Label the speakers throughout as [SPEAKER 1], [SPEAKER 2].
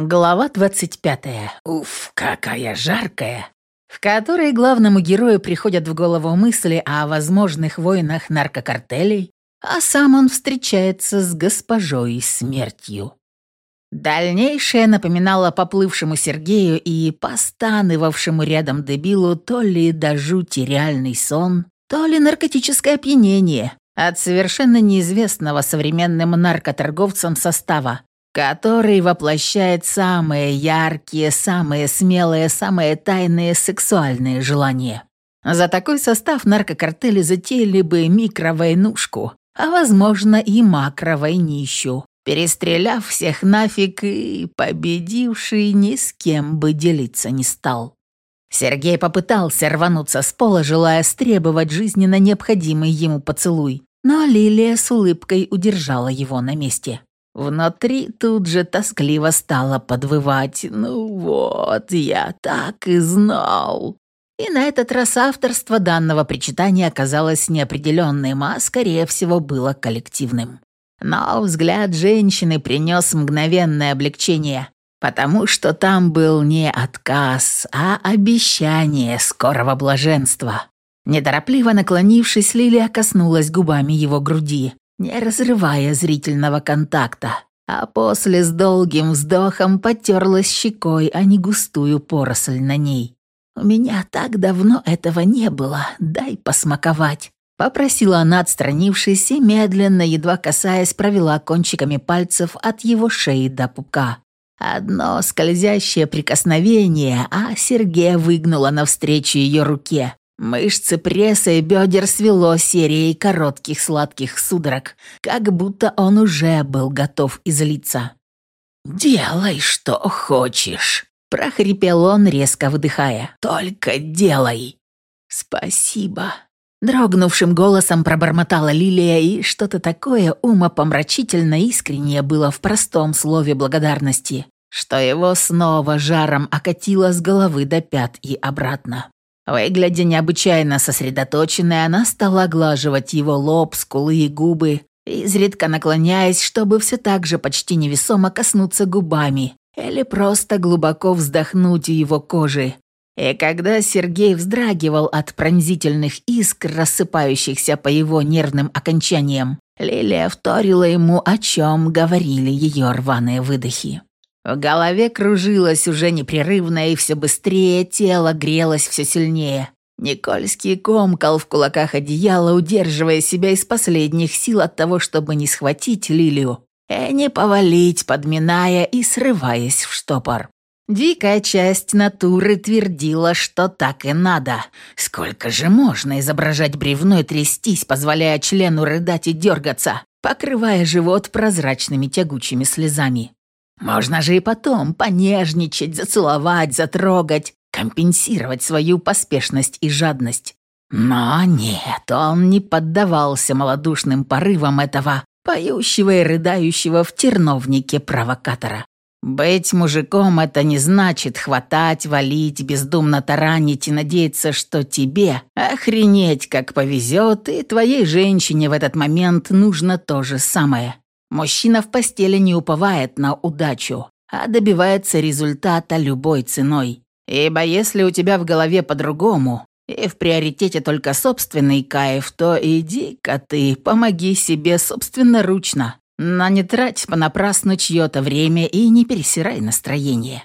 [SPEAKER 1] Глава 25. Уф, какая жаркая. В которой главному герою приходят в голову мысли о возможных войнах наркокартелей, а сам он встречается с госпожой смертью. Дальнейшее напоминало поплывшему Сергею и постанывавшему рядом дебилу то ли до жути реальный сон, то ли наркотическое опьянение от совершенно неизвестного современным наркоторговцам состава, который воплощает самые яркие, самые смелые, самые тайные сексуальные желания. За такой состав наркокартели затеяли бы микровойнушку, а, возможно, и макровойнищу, перестреляв всех нафиг и победивший ни с кем бы делиться не стал. Сергей попытался рвануться с пола, желая стребовать жизненно необходимый ему поцелуй, но Лилия с улыбкой удержала его на месте. Внутри тут же тоскливо стало подвывать «Ну вот, я так и знал». И на этот раз авторство данного причитания оказалось неопределенным, а скорее всего было коллективным. Но взгляд женщины принес мгновенное облегчение, потому что там был не отказ, а обещание скорого блаженства. Неторопливо наклонившись, Лилия коснулась губами его груди, не разрывая зрительного контакта, а после с долгим вздохом потерлась щекой, а не густую поросль на ней. «У меня так давно этого не было, дай посмаковать», — попросила она, отстранившись, и медленно, едва касаясь, провела кончиками пальцев от его шеи до пупка. Одно скользящее прикосновение, а Сергея выгнула навстречу ее руке, Мышцы пресса и бедер свело серией коротких сладких судорог, как будто он уже был готов излиться. «Делай, что хочешь», — прохрипел он, резко выдыхая. «Только делай». «Спасибо», — дрогнувшим голосом пробормотала Лилия, и что-то такое умопомрачительно искреннее было в простом слове благодарности, что его снова жаром окатило с головы до пят и обратно. Выглядя необычайно сосредоточенной, она стала оглаживать его лоб, скулы и губы, изредка наклоняясь, чтобы все так же почти невесомо коснуться губами или просто глубоко вздохнуть у его кожи. И когда Сергей вздрагивал от пронзительных искр, рассыпающихся по его нервным окончаниям, Лилия вторила ему, о чем говорили ее рваные выдохи. В голове кружилось уже непрерывно, и все быстрее тело грелось все сильнее. Никольский комкал в кулаках одеяло, удерживая себя из последних сил от того, чтобы не схватить Лилию, и не повалить, подминая и срываясь в штопор. Дикая часть натуры твердила, что так и надо. Сколько же можно изображать бревно и трястись, позволяя члену рыдать и дергаться, покрывая живот прозрачными тягучими слезами. Можно же и потом понежничать, зацеловать, затрогать, компенсировать свою поспешность и жадность. Но нет, он не поддавался малодушным порывам этого поющего и рыдающего в терновнике провокатора. Быть мужиком — это не значит хватать, валить, бездумно таранить и надеяться, что тебе охренеть как повезет, и твоей женщине в этот момент нужно то же самое. Мужчина в постели не уповает на удачу, а добивается результата любой ценой. Ибо если у тебя в голове по-другому, и в приоритете только собственный кайф, то иди-ка ты, помоги себе собственноручно. Но не трать понапрасну чье-то время и не пересирай настроение.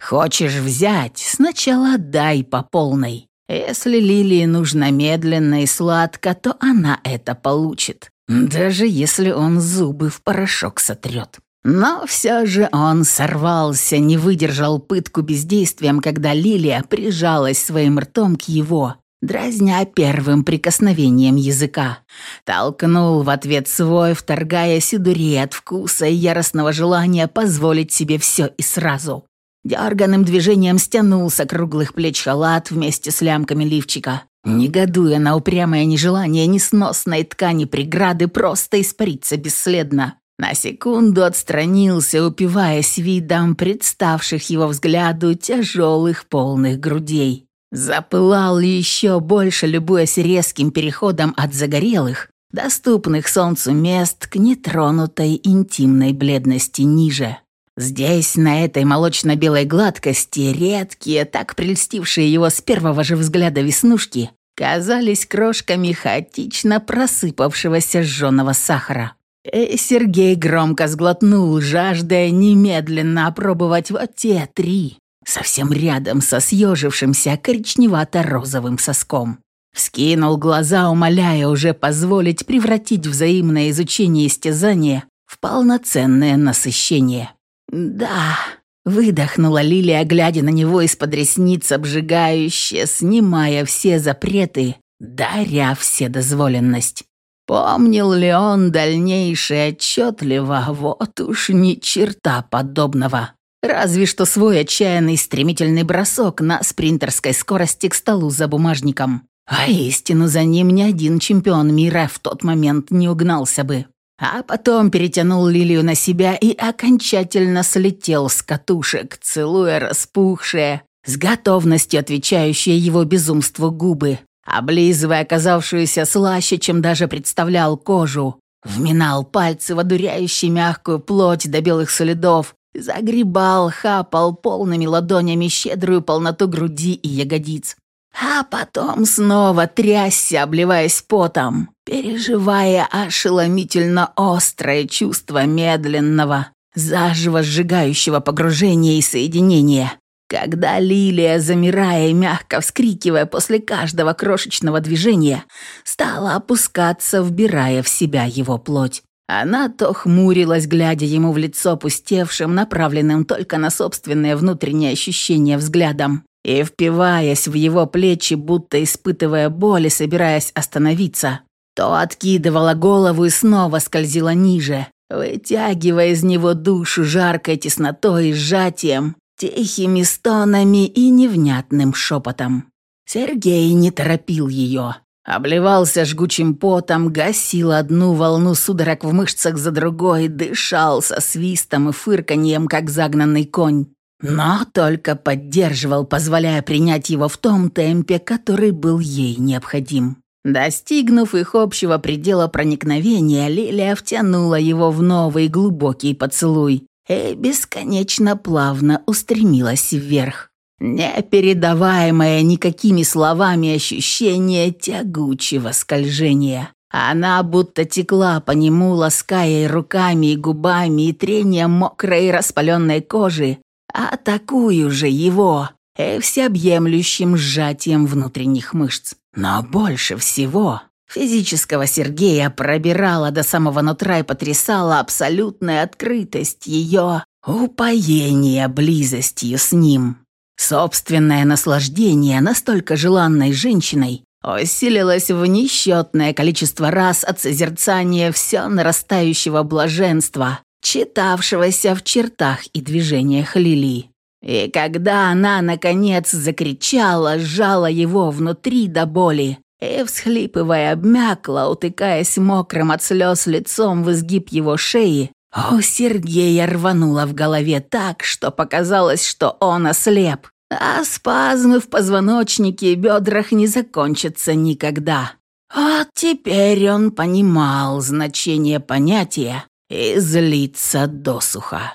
[SPEAKER 1] Хочешь взять, сначала дай по полной. Если Лилии нужно медленно и сладко, то она это получит. Даже если он зубы в порошок сотрет. Но все же он сорвался, не выдержал пытку бездействием, когда Лилия прижалась своим ртом к его, дразня первым прикосновением языка. Толкнул в ответ свой, вторгая сидури от вкуса и яростного желания позволить себе все и сразу. Дерганным движением стянул с округлых плеч халат вместе с лямками лифчика, негодуя на упрямое нежелание несносной ткани преграды просто испариться бесследно. На секунду отстранился, упиваясь видом представших его взгляду тяжелых полных грудей. Запылал еще больше, любуясь резким переходом от загорелых, доступных солнцу мест к нетронутой интимной бледности ниже. Здесь, на этой молочно-белой гладкости, редкие, так прельстившие его с первого же взгляда веснушки, казались крошками хаотично просыпавшегося сжженного сахара. И Сергей громко сглотнул, жаждая немедленно опробовать вот те три, совсем рядом со съежившимся коричневато-розовым соском. Вскинул глаза, умоляя уже позволить превратить взаимное изучение истязания в полноценное насыщение. «Да», — выдохнула Лилия, глядя на него из-под ресниц обжигающе, снимая все запреты, даря вседозволенность. Помнил ли он дальнейшее отчетливо, вот уж ни черта подобного. Разве что свой отчаянный стремительный бросок на спринтерской скорости к столу за бумажником. А истину за ним ни один чемпион мира в тот момент не угнался бы. А потом перетянул Лилию на себя и окончательно слетел с катушек, целуя распухшие, с готовностью отвечающие его безумству губы, облизывая оказавшуюся слаще, чем даже представлял кожу, вминал пальцы в одуряющую мягкую плоть до белых следов, загребал, хапал полными ладонями щедрую полноту груди и ягодиц. А потом снова трясся, обливаясь потом, переживая ошеломительно острое чувство медленного, заживо сжигающего погружения и соединения, когда Лилия, замирая и мягко вскрикивая после каждого крошечного движения, стала опускаться, вбирая в себя его плоть. Она то хмурилась, глядя ему в лицо пустевшим, направленным только на собственные внутренние ощущения взглядом, и впиваясь в его плечи, будто испытывая боль и собираясь остановиться, то откидывала голову и снова скользила ниже, вытягивая из него душу жаркой теснотой и сжатием, тихими стонами и невнятным шепотом. Сергей не торопил ее. Обливался жгучим потом, гасил одну волну судорог в мышцах за другой, дышал со свистом и фырканьем, как загнанный конь но только поддерживал, позволяя принять его в том темпе, который был ей необходим. Достигнув их общего предела проникновения, Лилия втянула его в новый глубокий поцелуй и бесконечно плавно устремилась вверх. Непередаваемое никакими словами ощущение тягучего скольжения. Она будто текла по нему, лаская и руками, и губами, и трением мокрой распаленной кожи, Атакую же его и всеобъемлющим сжатием внутренних мышц. Но больше всего физического Сергея пробирала до самого нутра и потрясала абсолютная открытость ее упоения близостью с ним. Собственное наслаждение настолько желанной женщиной усилилось в несчетное количество раз от созерцания все нарастающего блаженства, читавшегося в чертах и движениях Лили. И когда она, наконец, закричала, сжала его внутри до боли и, всхлипывая, обмякла, утыкаясь мокрым от слез лицом в изгиб его шеи, у Сергея рвануло в голове так, что показалось, что он ослеп, а спазмы в позвоночнике и бедрах не закончатся никогда. Вот теперь он понимал значение понятия и злиться досуха.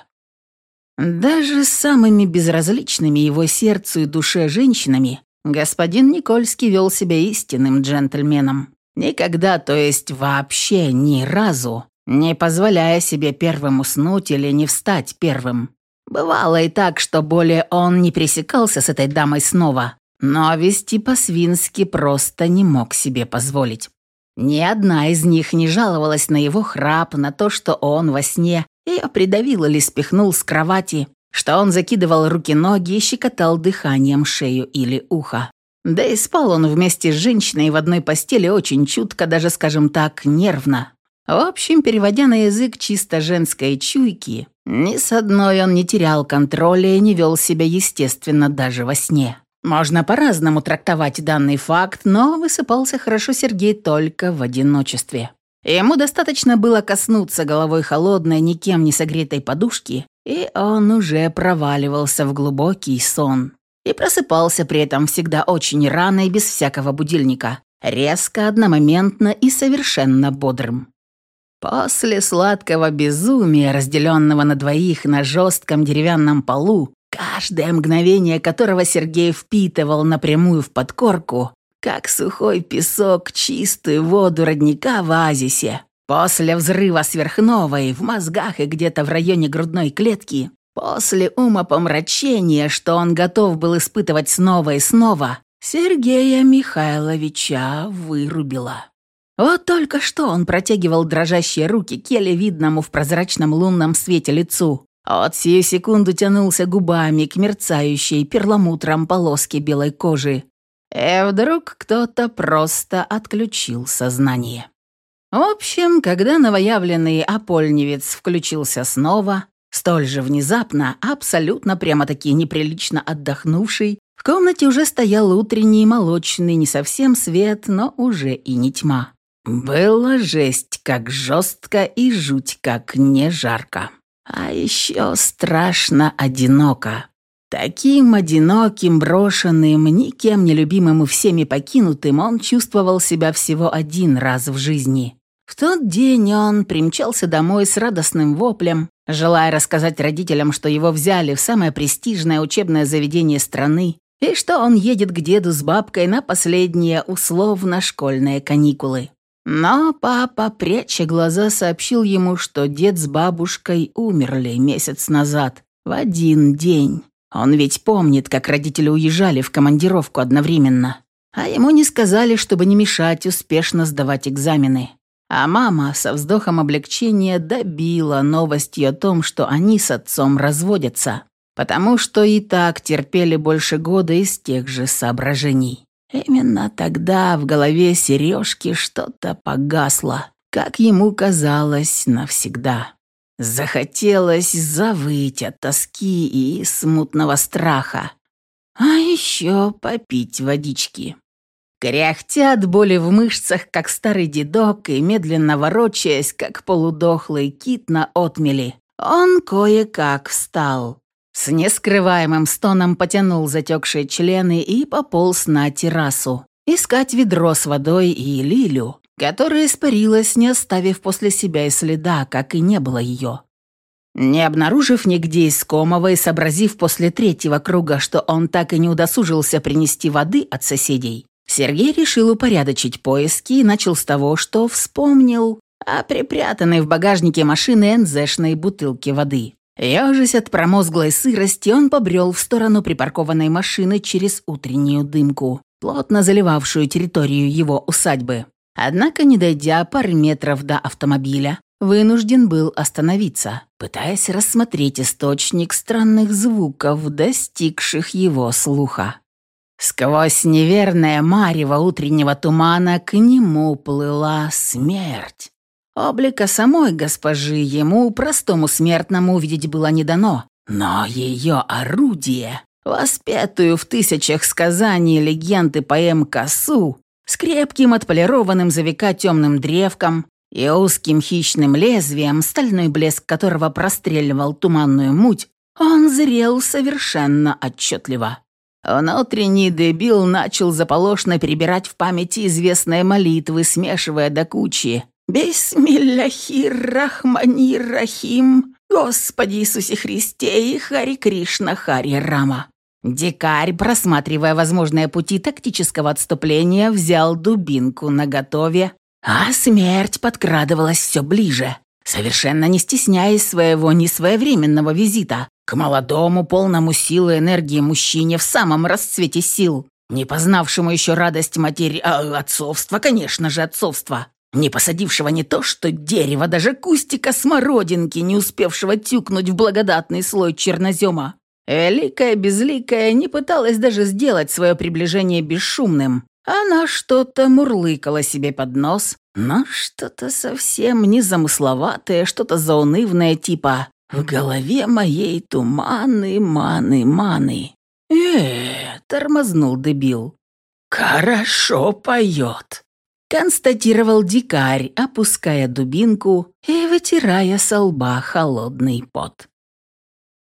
[SPEAKER 1] Даже самыми безразличными его сердцу и душе женщинами господин Никольский вел себя истинным джентльменом. Никогда, то есть вообще ни разу, не позволяя себе первым уснуть или не встать первым. Бывало и так, что более он не пресекался с этой дамой снова, но вести по-свински просто не мог себе позволить. Ни одна из них не жаловалась на его храп, на то, что он во сне ее придавил или спихнул с кровати, что он закидывал руки-ноги и щекотал дыханием шею или ухо. Да и спал он вместе с женщиной в одной постели очень чутко, даже, скажем так, нервно. В общем, переводя на язык чисто женской чуйки, ни с одной он не терял контроля и не вел себя естественно даже во сне. Можно по-разному трактовать данный факт, но высыпался хорошо Сергей только в одиночестве. Ему достаточно было коснуться головой холодной, никем не согретой подушки, и он уже проваливался в глубокий сон. И просыпался при этом всегда очень рано и без всякого будильника, резко, одномоментно и совершенно бодрым. После сладкого безумия, разделенного на двоих на жестком деревянном полу, каждое мгновение которого Сергей впитывал напрямую в подкорку, как сухой песок чистую воду родника в оазисе. После взрыва сверхновой в мозгах и где-то в районе грудной клетки, после умопомрачения, что он готов был испытывать снова и снова, Сергея Михайловича вырубила. Вот только что он протягивал дрожащие руки к еле видному в прозрачном лунном свете лицу. От сию секунду тянулся губами к мерцающей перламутром полоске белой кожи. И вдруг кто-то просто отключил сознание. В общем, когда новоявленный опольневец включился снова, столь же внезапно, абсолютно прямо-таки неприлично отдохнувший, в комнате уже стоял утренний молочный, не совсем свет, но уже и не тьма. Было жесть как жестко и жуть как не жарко. А еще страшно одиноко. Таким одиноким, брошенным, никем не любимым и всеми покинутым он чувствовал себя всего один раз в жизни. В тот день он примчался домой с радостным воплем, желая рассказать родителям, что его взяли в самое престижное учебное заведение страны и что он едет к деду с бабкой на последние условно-школьные каникулы. Но папа, пряча глаза, сообщил ему, что дед с бабушкой умерли месяц назад, в один день. Он ведь помнит, как родители уезжали в командировку одновременно. А ему не сказали, чтобы не мешать успешно сдавать экзамены. А мама со вздохом облегчения добила новостью о том, что они с отцом разводятся, потому что и так терпели больше года из тех же соображений. Именно тогда в голове Сережки что-то погасло, как ему казалось, навсегда. Захотелось завыть от тоски и смутного страха. А еще попить водички. Кряхтя от боли в мышцах, как старый дедок, и медленно ворочаясь, как полудохлый кит на отмели, он кое-как встал. С нескрываемым стоном потянул затекшие члены и пополз на террасу. Искать ведро с водой и лилю, которая испарилась, не оставив после себя и следа, как и не было ее. Не обнаружив нигде искомого и сообразив после третьего круга, что он так и не удосужился принести воды от соседей, Сергей решил упорядочить поиски и начал с того, что вспомнил о припрятанной в багажнике машины НЗшной бутылке воды. Ёжись от промозглой сырости, он побрел в сторону припаркованной машины через утреннюю дымку, плотно заливавшую территорию его усадьбы. Однако, не дойдя пары метров до автомобиля, вынужден был остановиться, пытаясь рассмотреть источник странных звуков, достигших его слуха. Сквозь неверное марево утреннего тумана к нему плыла смерть. Облика самой госпожи ему, простому смертному, увидеть было не дано. Но ее орудие, воспетую в тысячах сказаний, легенд и поэм косу, с крепким отполированным за века темным древком и узким хищным лезвием, стальной блеск которого простреливал туманную муть, он зрел совершенно отчетливо. Внутренний дебил начал заполошно перебирать в памяти известные молитвы, смешивая до кучи Бисмилляхир Рахманир Рахим, Господи Иисусе Христе и Хари Кришна Хари Рама. Дикарь, просматривая возможные пути тактического отступления, взял дубинку наготове, а смерть подкрадывалась все ближе, совершенно не стесняясь своего несвоевременного визита к молодому, полному силы и энергии мужчине в самом расцвете сил, не познавшему еще радость матери, а отцовства, конечно же, отцовства не посадившего не то что дерево, даже кустика смородинки, не успевшего тюкнуть в благодатный слой чернозема. Великая Безликая не пыталась даже сделать свое приближение бесшумным. Она что-то мурлыкала себе под нос, но что-то совсем незамысловатое, что-то заунывное типа «В голове моей туманы, маны, маны». «Э, тормознул дебил. «Хорошо поет» констатировал дикарь, опуская дубинку и вытирая со лба холодный пот.